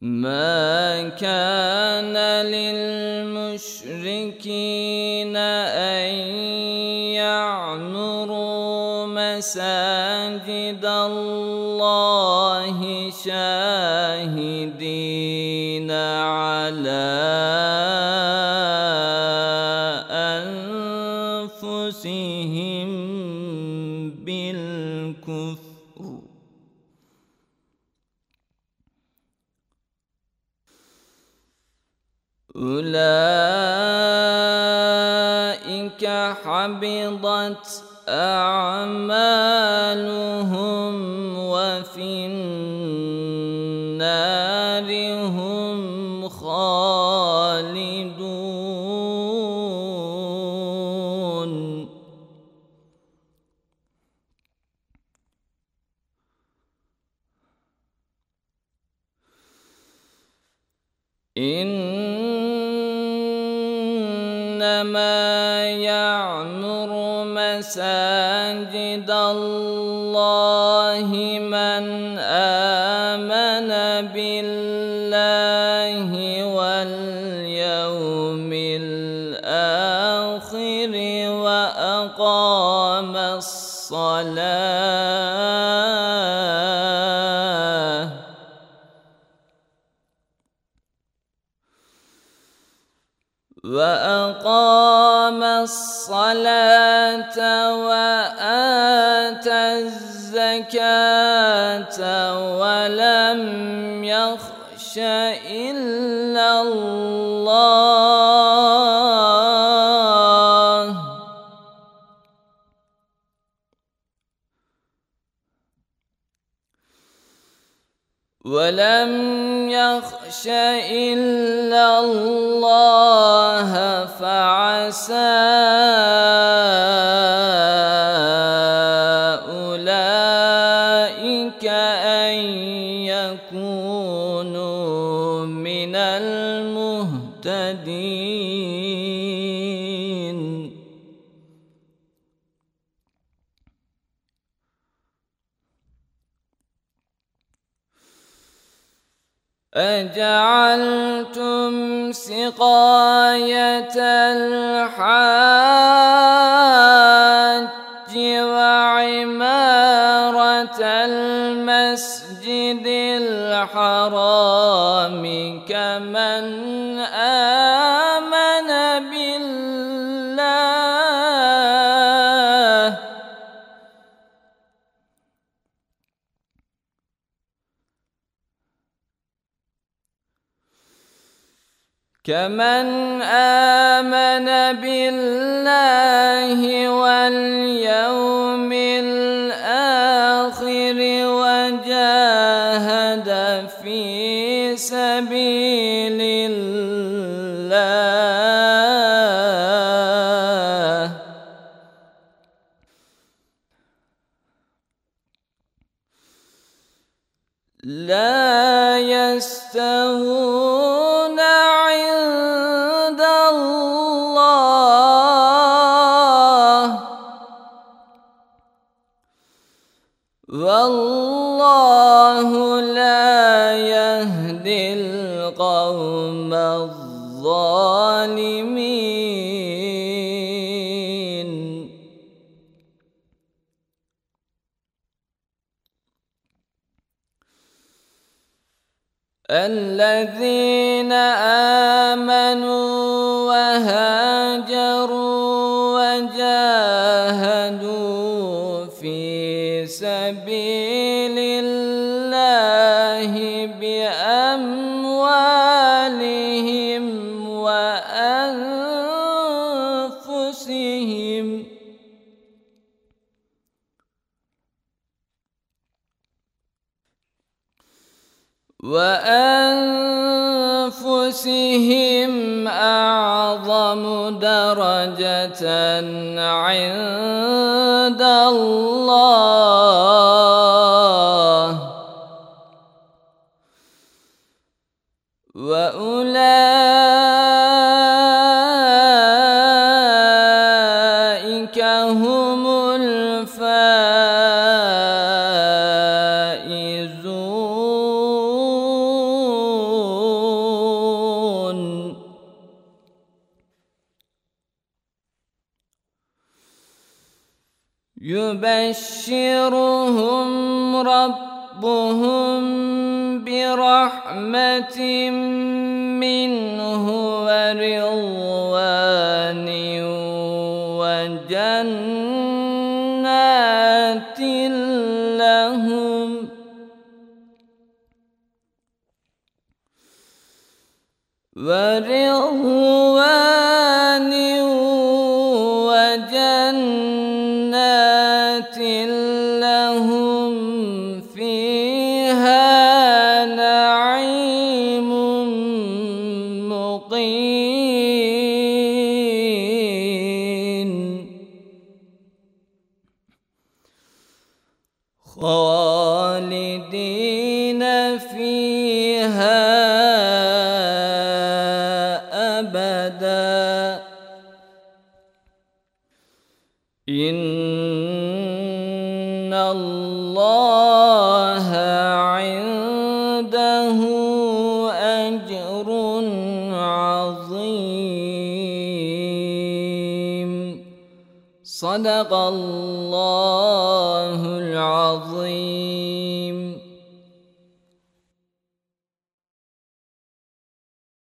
ما كان للمشركين أن يعمروا مساجد الله شاهدين على أولئك حبطت أعمالهم وفي النار هم خالدون. إنما يعمر مساجد الله من آمن بالله واليوم الآخر وأقام الصلاة. وأقام الصلاة وآتى الزكاة ولم يخش ولم يخش إلا الله فعسى أولئك أن يكونوا من المهتدين أجعلتم سقاية الحاج وعمارة المسجد الحرام كمن كمن آمن بالله واليوم الآخر وجاهد في سبيل الله لا يستوون والله لا يهدي القوم الظالمين. الذين آمنوا وهاجروا وجاهدوا وأنفسهم وأنفسهم أعظم درجة عند الله. وأولئك يبشرهم ربهم برحمة منه ورضوان وجنات لهم. ورضوان لهم فيها نعيم مقيم. خالدين فيها أبدا. إن الله عنده أجر عظيم. صدق الله العظيم.